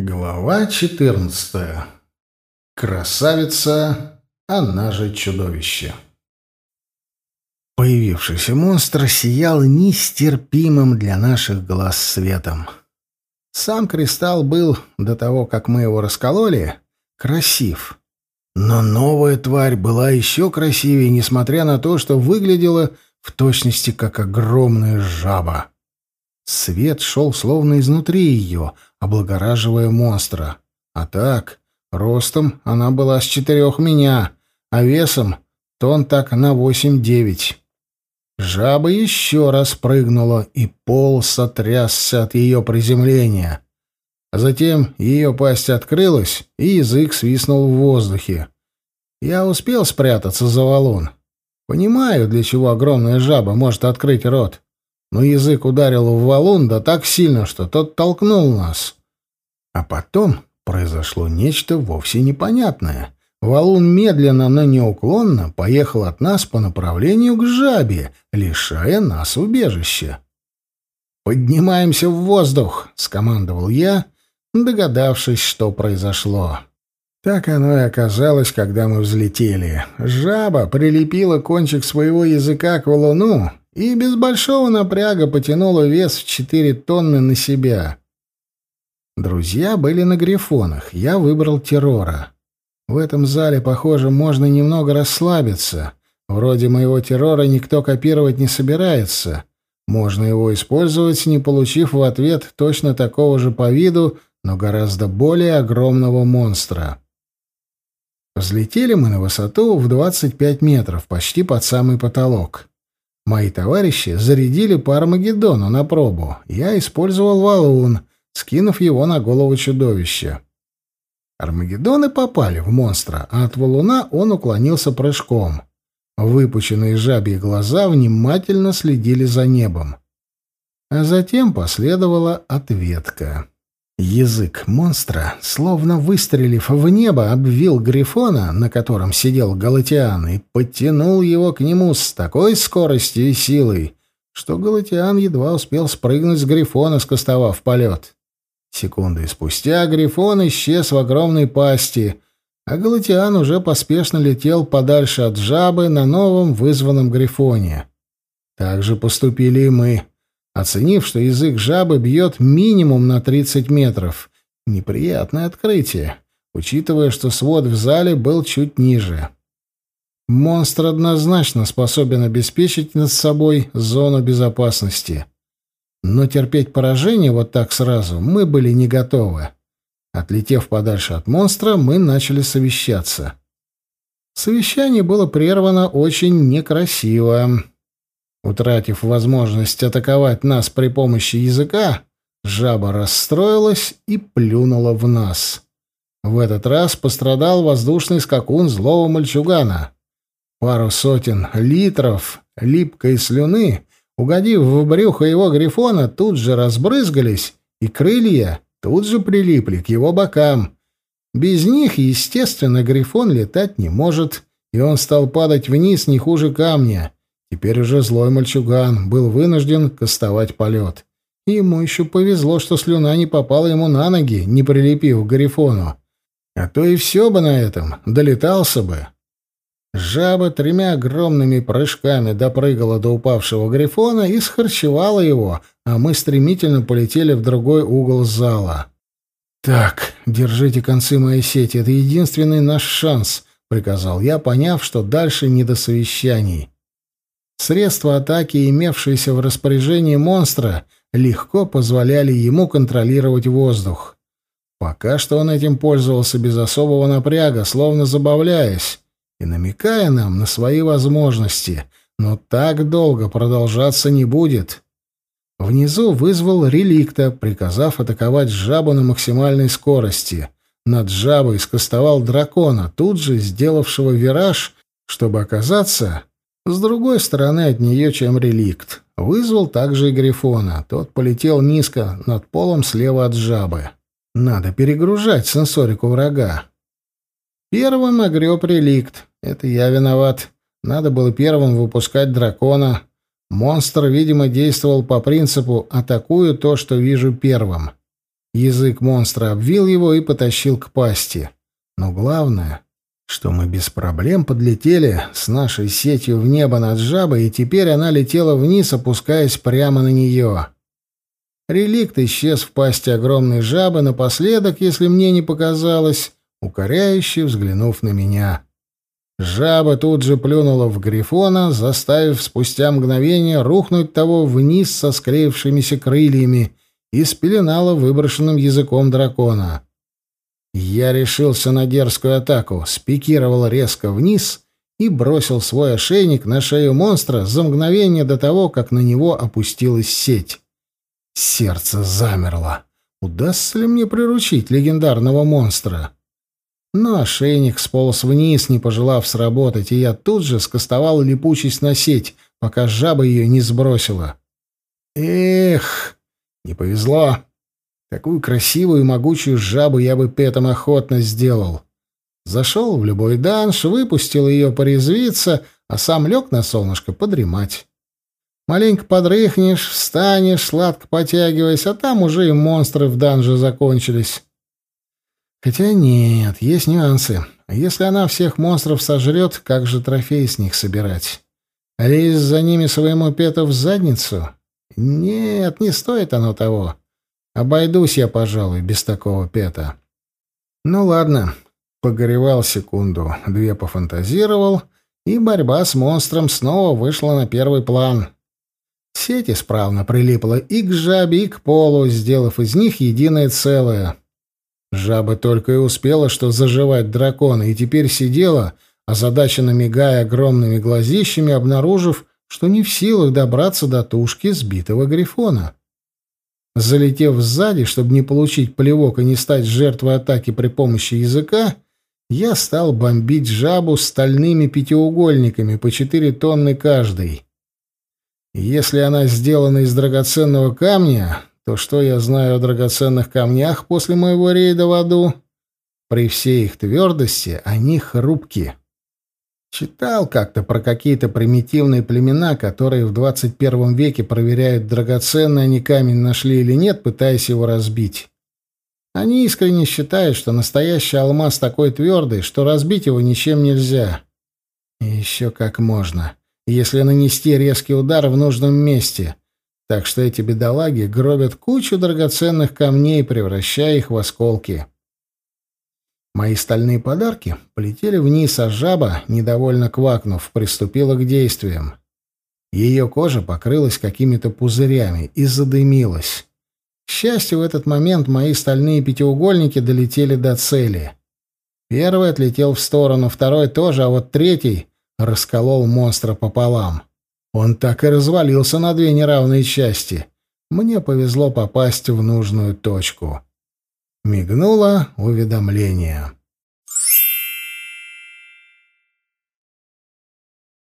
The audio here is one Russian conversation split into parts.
Глава 14. Красавица, она же чудовище. Появившийся монстр сиял нестерпимым для наших глаз светом. Сам кристалл был, до того, как мы его раскололи, красив. Но новая тварь была еще красивее, несмотря на то, что выглядела в точности как огромная жаба. Свет шел словно изнутри ее, облагораживая монстра. А так, ростом она была с четырех меня, а весом тон так на восемь-девять. Жаба еще раз прыгнула, и пол сотрясся от ее приземления. Затем ее пасть открылась, и язык свистнул в воздухе. Я успел спрятаться за валун. Понимаю, для чего огромная жаба может открыть рот но язык ударил в валун да так сильно, что тот толкнул нас. А потом произошло нечто вовсе непонятное. Валун медленно, но неуклонно поехал от нас по направлению к жабе, лишая нас убежища. «Поднимаемся в воздух!» — скомандовал я, догадавшись, что произошло. Так оно и оказалось, когда мы взлетели. Жаба прилепила кончик своего языка к валуну и без большого напряга потянула вес в четыре тонны на себя. Друзья были на грифонах, я выбрал террора. В этом зале, похоже, можно немного расслабиться. Вроде моего террора никто копировать не собирается. Можно его использовать, не получив в ответ точно такого же по виду, но гораздо более огромного монстра. Взлетели мы на высоту в 25 метров, почти под самый потолок. Мои товарищи зарядили по Армагеддону на пробу. Я использовал валун, скинув его на голову чудовища. Армагеддоны попали в монстра, а от валуна он уклонился прыжком. Выпученные жабьи глаза внимательно следили за небом. А затем последовала ответка. Язык монстра, словно выстрелив в небо, обвил Грифона, на котором сидел Галатиан, и подтянул его к нему с такой скоростью и силой, что Галатиан едва успел спрыгнуть с Грифона, скостовав полет. Секунды спустя Грифон исчез в огромной пасти, а Галатиан уже поспешно летел подальше от жабы на новом вызванном Грифоне. Так же поступили и мы — оценив, что язык жабы бьет минимум на 30 метров. Неприятное открытие, учитывая, что свод в зале был чуть ниже. Монстр однозначно способен обеспечить над собой зону безопасности. Но терпеть поражение вот так сразу мы были не готовы. Отлетев подальше от монстра, мы начали совещаться. Совещание было прервано очень некрасиво. Утратив возможность атаковать нас при помощи языка, жаба расстроилась и плюнула в нас. В этот раз пострадал воздушный скакун злого мальчугана. Пару сотен литров липкой слюны, угодив в брюхо его грифона, тут же разбрызгались, и крылья тут же прилипли к его бокам. Без них, естественно, грифон летать не может, и он стал падать вниз не хуже камня. Теперь уже злой мальчуган был вынужден кастовать полет. Ему еще повезло, что слюна не попала ему на ноги, не прилепив к Гарифону. А то и все бы на этом, долетался бы. Жаба тремя огромными прыжками допрыгала до упавшего Грифона и схарчевала его, а мы стремительно полетели в другой угол зала. «Так, держите концы моей сети, это единственный наш шанс», — приказал я, поняв, что дальше не до совещаний. Средства атаки, имевшиеся в распоряжении монстра, легко позволяли ему контролировать воздух. Пока что он этим пользовался без особого напряга, словно забавляясь и намекая нам на свои возможности, но так долго продолжаться не будет. Внизу вызвал реликта, приказав атаковать жабу на максимальной скорости. Над жабой скостовал дракона, тут же сделавшего вираж, чтобы оказаться с другой стороны от нее, чем реликт. Вызвал также и Грифона. Тот полетел низко над полом слева от жабы. Надо перегружать сенсорику врага. Первым огреб реликт. Это я виноват. Надо было первым выпускать дракона. Монстр, видимо, действовал по принципу «атакую то, что вижу первым». Язык монстра обвил его и потащил к пасти. Но главное, что мы без проблем подлетели с нашей сетью в небо над жабой, и теперь она летела вниз, опускаясь прямо на нее. Реликт исчез в пасти огромной жабы, напоследок, если мне не показалось, укоряюще взглянув на меня. Жаба тут же плюнула в Грифона, заставив спустя мгновение рухнуть того вниз со склеившимися крыльями и спеленала выброшенным языком дракона. Я решился на дерзкую атаку, спикировал резко вниз и бросил свой ошейник на шею монстра за мгновение до того, как на него опустилась сеть. Сердце замерло. Удастся ли мне приручить легендарного монстра? Но ошейник сполз вниз, не пожелав сработать, и я тут же скостовал липучесть на сеть, пока жаба ее не сбросила. Эх, не повезло. Такую красивую и могучую жабу я бы петом охотно сделал. Зашел в любой данж, выпустил ее порезвиться, а сам лег на солнышко подремать. Маленько подрыхнешь, встанешь, сладко потягиваясь, а там уже и монстры в данже закончились. Хотя нет, есть нюансы. Если она всех монстров сожрет, как же трофей с них собирать? Лезть за ними своему пету в задницу? Нет, не стоит оно того. Обойдусь я, пожалуй, без такого пета. Ну ладно, погоревал секунду, две пофантазировал, и борьба с монстром снова вышла на первый план. Сеть исправно прилипла и к жабе, и к полу, сделав из них единое целое. Жаба только и успела что заживать дракона, и теперь сидела, озадаченно мигая огромными глазищами, обнаружив, что не в силах добраться до тушки сбитого грифона. Залетев сзади, чтобы не получить плевок и не стать жертвой атаки при помощи языка, я стал бомбить жабу стальными пятиугольниками по четыре тонны каждый. Если она сделана из драгоценного камня, то что я знаю о драгоценных камнях после моего рейда в аду? При всей их твердости они хрупкие. Читал как-то про какие-то примитивные племена, которые в 21 веке проверяют, драгоценный они камень нашли или нет, пытаясь его разбить. Они искренне считают, что настоящий алмаз такой твердый, что разбить его ничем нельзя. И еще как можно, если нанести резкий удар в нужном месте. Так что эти бедолаги гробят кучу драгоценных камней, превращая их в осколки. Мои стальные подарки полетели вниз, а жаба, недовольно квакнув, приступила к действиям. Ее кожа покрылась какими-то пузырями и задымилась. К счастью, в этот момент мои стальные пятиугольники долетели до цели. Первый отлетел в сторону, второй тоже, а вот третий расколол монстра пополам. Он так и развалился на две неравные части. Мне повезло попасть в нужную точку. Мигнуло уведомление.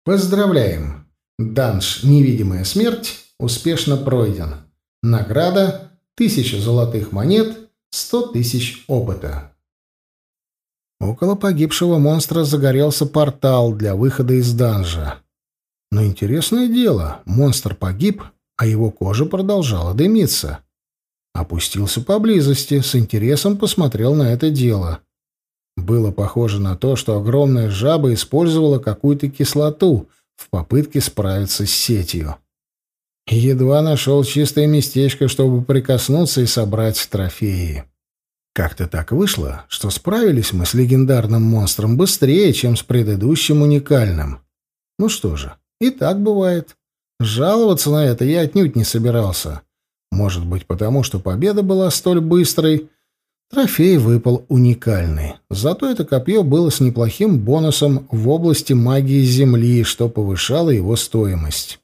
Поздравляем! Данж «Невидимая смерть» успешно пройден. Награда — тысяча золотых монет, сто тысяч опыта. Около погибшего монстра загорелся портал для выхода из данжа. Но интересное дело, монстр погиб, а его кожа продолжала дымиться. Опустился поблизости, с интересом посмотрел на это дело. Было похоже на то, что огромная жаба использовала какую-то кислоту в попытке справиться с сетью. Едва нашел чистое местечко, чтобы прикоснуться и собрать трофеи. Как-то так вышло, что справились мы с легендарным монстром быстрее, чем с предыдущим уникальным. Ну что же, и так бывает. Жаловаться на это я отнюдь не собирался. Может быть, потому что победа была столь быстрой. Трофей выпал уникальный. Зато это копье было с неплохим бонусом в области магии Земли, что повышало его стоимость.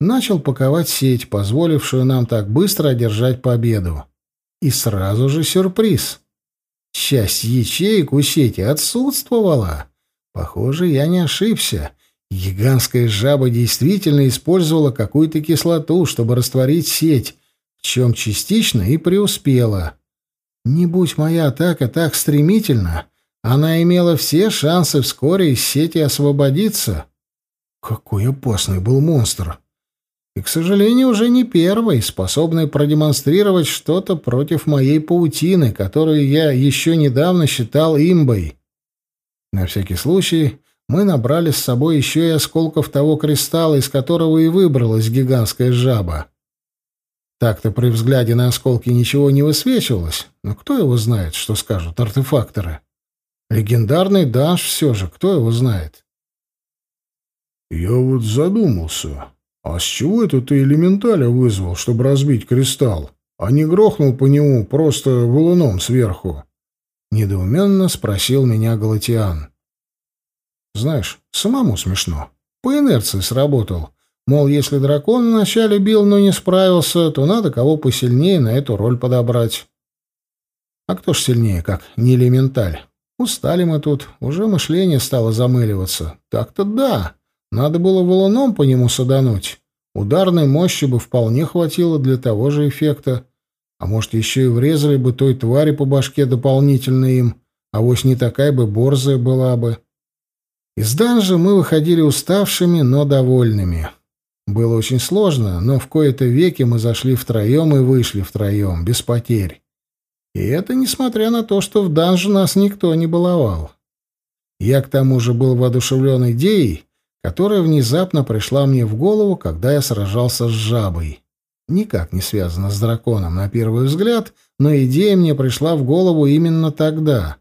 Начал паковать сеть, позволившую нам так быстро одержать победу. И сразу же сюрприз. Часть ячеек у сети отсутствовала. Похоже, я не ошибся. Гигантская жаба действительно использовала какую-то кислоту, чтобы растворить сеть, в чем частично и преуспела. Не будь моя атака так стремительна, она имела все шансы вскоре из сети освободиться. Какой опасный был монстр! И, к сожалению, уже не первый, способный продемонстрировать что-то против моей паутины, которую я еще недавно считал имбой. На всякий случай мы набрали с собой еще и осколков того кристалла, из которого и выбралась гигантская жаба. Так-то при взгляде на осколки ничего не высвечивалось, но кто его знает, что скажут артефакторы. Легендарный данж все же, кто его знает? «Я вот задумался, а с чего это ты элементаля вызвал, чтобы разбить кристалл, а не грохнул по нему просто валуном сверху?» Недоуменно спросил меня Галатиан. «Знаешь, самому смешно. По инерции сработал. Мол, если дракон вначале бил, но не справился, то надо кого посильнее на эту роль подобрать. А кто ж сильнее, как не элементаль? Устали мы тут, уже мышление стало замыливаться. Так-то да, надо было валуном по нему садануть. Ударной мощи бы вполне хватило для того же эффекта. А может, еще и врезали бы той твари по башке дополнительно им, а вось не такая бы борзая была бы. Из данжа мы выходили уставшими, но довольными. Было очень сложно, но в кои-то веки мы зашли втроем и вышли втроем, без потерь. И это несмотря на то, что в данже нас никто не баловал. Я к тому же был воодушевлен идеей, которая внезапно пришла мне в голову, когда я сражался с жабой. Никак не связана с драконом на первый взгляд, но идея мне пришла в голову именно тогда.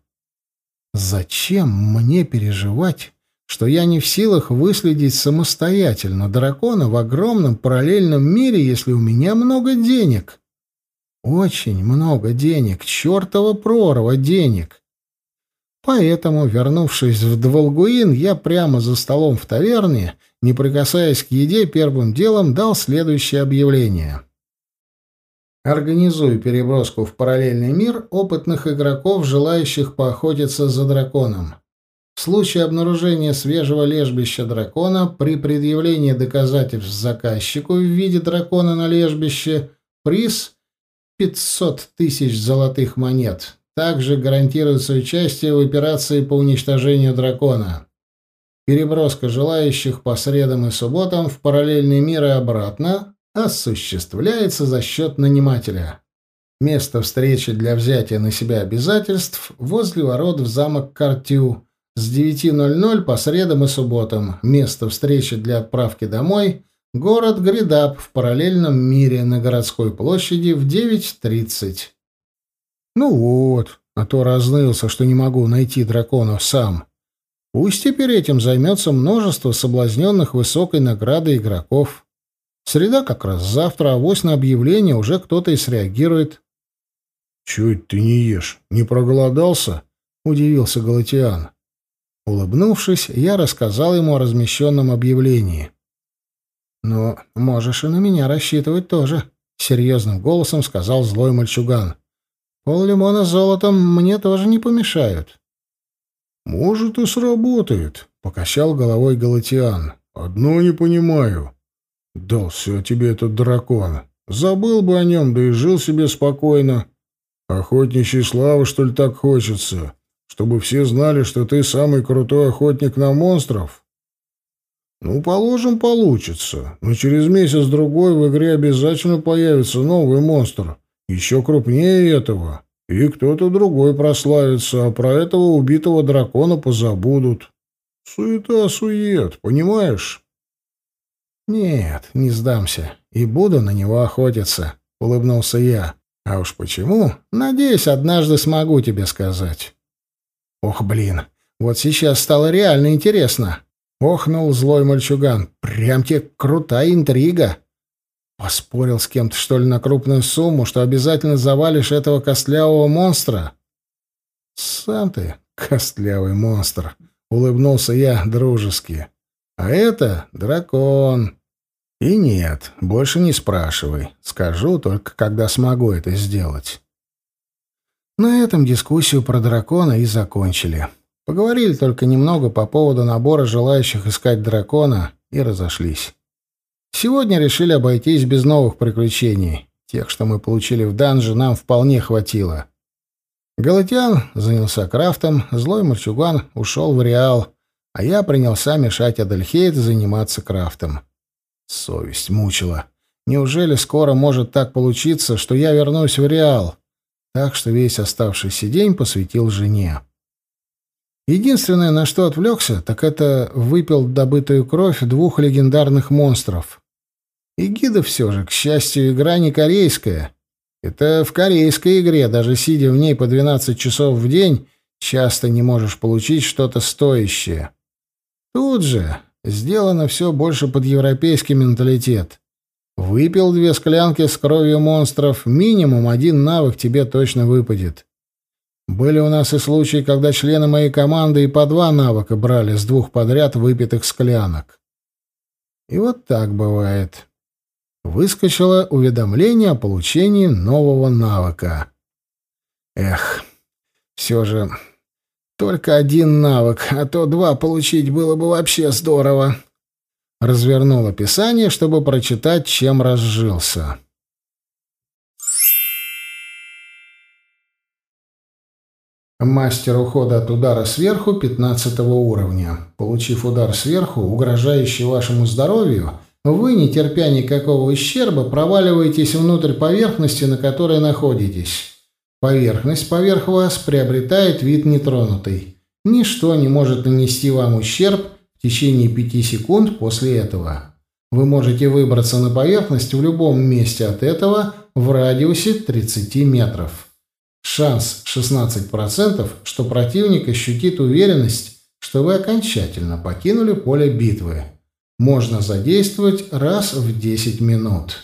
Зачем мне переживать, что я не в силах выследить самостоятельно дракона в огромном параллельном мире, если у меня много денег? Очень много денег, чертова прорва денег. Поэтому, вернувшись в Дволгуин, я прямо за столом в таверне, не прикасаясь к еде, первым делом дал следующее объявление. Организую переброску в параллельный мир опытных игроков, желающих поохотиться за драконом. В случае обнаружения свежего лежбища дракона при предъявлении доказательств заказчику в виде дракона на лежбище приз 500 тысяч золотых монет. Также гарантируется участие в операции по уничтожению дракона. Переброска желающих по средам и субботам в параллельный мир и обратно осуществляется за счет нанимателя. Место встречи для взятия на себя обязательств возле ворот в замок Картю с 9.00 по средам и субботам. Место встречи для отправки домой – город Гридап в параллельном мире на городской площади в 9.30. Ну вот, а то разнылся, что не могу найти дракона сам. Пусть теперь этим займется множество соблазненных высокой наградой игроков. Среда как раз завтра, а вось на объявление уже кто-то и среагирует. — Чуть ты не ешь? Не проголодался? — удивился Галатиан. Улыбнувшись, я рассказал ему о размещенном объявлении. — Ну, можешь и на меня рассчитывать тоже, — серьезным голосом сказал злой мальчуган. Пол-лимона с золотом мне тоже не помешают. Может и сработает, покачал головой Галатиан. Одно не понимаю. Дался тебе этот дракон. Забыл бы о нем, да и жил себе спокойно. Охотничьей славы, что ли, так хочется? Чтобы все знали, что ты самый крутой охотник на монстров? Ну, положим, получится. Но через месяц-другой в игре обязательно появится новый монстр — еще крупнее этого. И кто-то другой прославится, а про этого убитого дракона позабудут. Суета-сует, понимаешь? Нет, не сдамся. И буду на него охотиться, — улыбнулся я. А уж почему? Надеюсь, однажды смогу тебе сказать. Ох, блин, вот сейчас стало реально интересно. Охнул злой мальчуган. Прям тебе крутая интрига. Поспорил с кем-то, что ли, на крупную сумму, что обязательно завалишь этого костлявого монстра? Сам ты костлявый монстр, улыбнулся я дружески. А это дракон. И нет, больше не спрашивай. Скажу только, когда смогу это сделать. На этом дискуссию про дракона и закончили. Поговорили только немного по поводу набора желающих искать дракона и разошлись. Сегодня решили обойтись без новых приключений. Тех, что мы получили в данже, нам вполне хватило. Галатиан занялся крафтом, злой мальчуган ушел в Реал, а я принялся мешать Адельхейт заниматься крафтом. Совесть мучила. Неужели скоро может так получиться, что я вернусь в Реал? Так что весь оставшийся день посвятил жене. Единственное, на что отвлекся, так это выпил добытую кровь двух легендарных монстров. И гида все же, к счастью, игра не корейская. Это в корейской игре, даже сидя в ней по 12 часов в день, часто не можешь получить что-то стоящее. Тут же сделано все больше под европейский менталитет. Выпил две склянки с кровью монстров, минимум один навык тебе точно выпадет. Были у нас и случаи, когда члены моей команды и по два навыка брали с двух подряд выпитых склянок. И вот так бывает. Выскочило уведомление о получении нового навыка. Эх, все же только один навык, а то два получить было бы вообще здорово. Развернул описание, чтобы прочитать, чем разжился. Мастер ухода от удара сверху 15 уровня. Получив удар сверху, угрожающий вашему здоровью, вы, не терпя никакого ущерба, проваливаетесь внутрь поверхности, на которой находитесь. Поверхность поверх вас приобретает вид нетронутый. Ничто не может нанести вам ущерб в течение 5 секунд после этого. Вы можете выбраться на поверхность в любом месте от этого в радиусе 30 метров. Шанс 16%, что противник ощутит уверенность, что вы окончательно покинули поле битвы. Можно задействовать раз в 10 минут.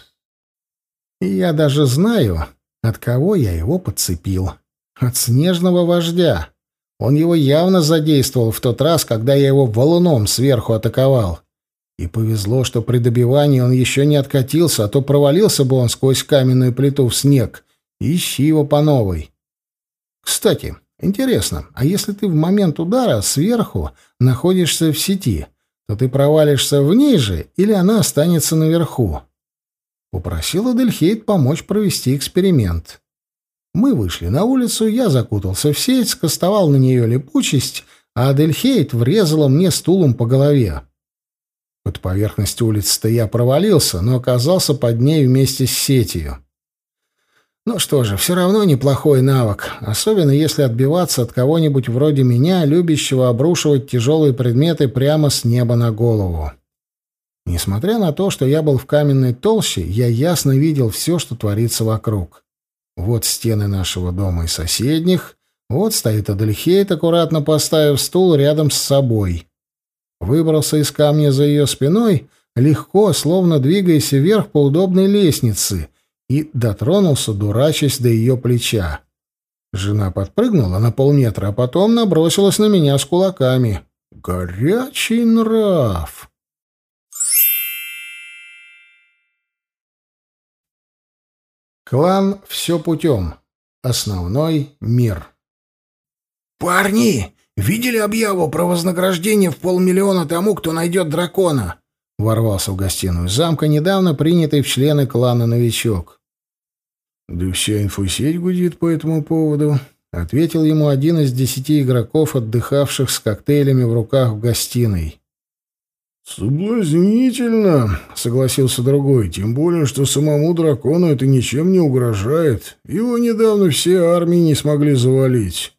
Я даже знаю, от кого я его подцепил. От снежного вождя. Он его явно задействовал в тот раз, когда я его валуном сверху атаковал. И повезло, что при добивании он еще не откатился, а то провалился бы он сквозь каменную плиту в снег. Ищи его по новой. Кстати, интересно, а если ты в момент удара сверху находишься в сети, то ты провалишься в ней же или она останется наверху? Попросил Адельхейт помочь провести эксперимент. Мы вышли на улицу, я закутался в сеть, скостовал на нее липучесть, а Адельхейт врезала мне стулом по голове. Под поверхность улицы-то я провалился, но оказался под ней вместе с сетью. Ну что же, все равно неплохой навык, особенно если отбиваться от кого-нибудь вроде меня, любящего обрушивать тяжелые предметы прямо с неба на голову. Несмотря на то, что я был в каменной толще, я ясно видел все, что творится вокруг. Вот стены нашего дома и соседних, вот стоит Адельхейт, аккуратно поставив стул рядом с собой. Выбрался из камня за ее спиной, легко, словно двигаясь вверх по удобной лестнице — и дотронулся, дурачась до ее плеча. Жена подпрыгнула на полметра, а потом набросилась на меня с кулаками. Горячий нрав! Клан «Все путем». Основной мир. «Парни, видели объяву про вознаграждение в полмиллиона тому, кто найдет дракона?» Ворвался в гостиную замка недавно принятый в члены клана новичок. «Да вся инфосеть гудит по этому поводу», — ответил ему один из десяти игроков, отдыхавших с коктейлями в руках в гостиной. «Соблазнительно», — согласился другой, — «тем более, что самому дракону это ничем не угрожает. Его недавно все армии не смогли завалить.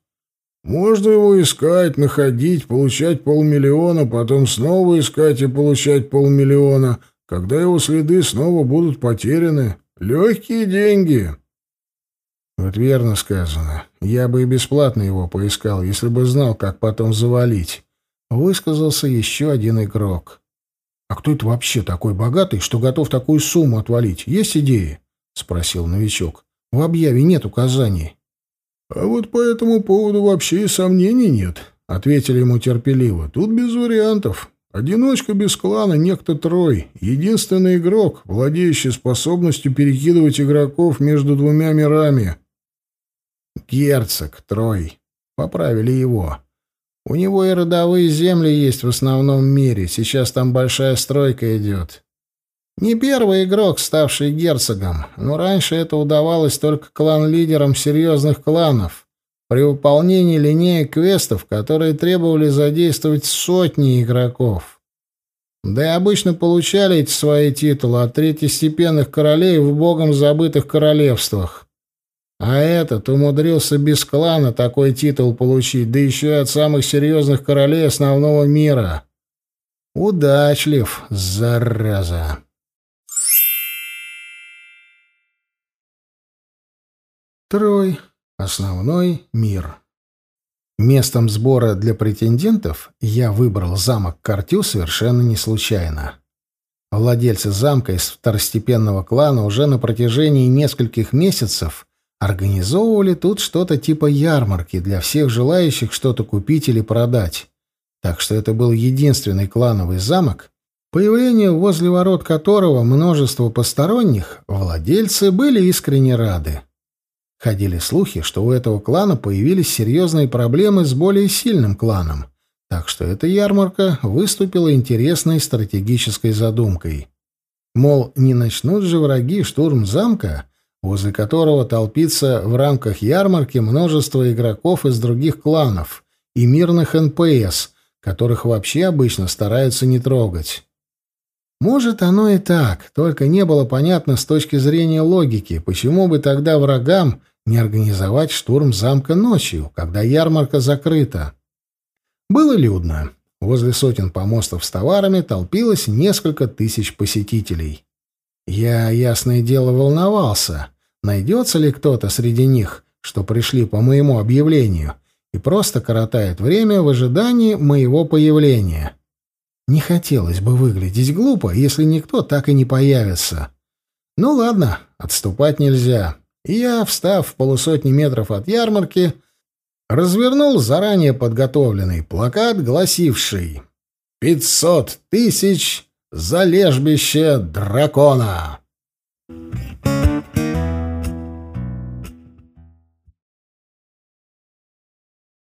Можно его искать, находить, получать полмиллиона, потом снова искать и получать полмиллиона, когда его следы снова будут потеряны. Легкие деньги». «Вот верно сказано. Я бы и бесплатно его поискал, если бы знал, как потом завалить», — высказался еще один игрок. «А кто это вообще такой богатый, что готов такую сумму отвалить? Есть идеи?» — спросил новичок. «В объяве нет указаний». «А вот по этому поводу вообще и сомнений нет», — ответили ему терпеливо. «Тут без вариантов. Одиночка без клана, некто Трой, единственный игрок, владеющий способностью перекидывать игроков между двумя мирами». «Герцог Трой. Поправили его. У него и родовые земли есть в основном мире. Сейчас там большая стройка идет. Не первый игрок, ставший герцогом, но раньше это удавалось только клан-лидерам серьезных кланов при выполнении линеек квестов, которые требовали задействовать сотни игроков. Да и обычно получали эти свои титулы от третьестепенных королей в богом забытых королевствах. А этот умудрился без клана такой титул получить, да еще и от самых серьезных королей основного мира. Удачлив, зараза. Трой. Основной мир. Местом сбора для претендентов я выбрал замок Картю совершенно не случайно. Владельцы замка из второстепенного клана уже на протяжении нескольких месяцев организовывали тут что-то типа ярмарки для всех желающих что-то купить или продать. Так что это был единственный клановый замок, появлению возле ворот которого множество посторонних владельцы были искренне рады. Ходили слухи, что у этого клана появились серьезные проблемы с более сильным кланом, так что эта ярмарка выступила интересной стратегической задумкой. Мол, не начнут же враги штурм замка, возле которого толпится в рамках ярмарки множество игроков из других кланов и мирных НПС, которых вообще обычно стараются не трогать. Может, оно и так, только не было понятно с точки зрения логики, почему бы тогда врагам не организовать штурм замка ночью, когда ярмарка закрыта. Было людно. Возле сотен помостов с товарами толпилось несколько тысяч посетителей. Я, ясное дело, волновался, найдется ли кто-то среди них, что пришли по моему объявлению, и просто коротает время в ожидании моего появления. Не хотелось бы выглядеть глупо, если никто так и не появится. Ну ладно, отступать нельзя и я, встав в полусотни метров от ярмарки, развернул заранее подготовленный плакат, гласивший «Пятьсот тысяч за лежбище дракона». Thank you.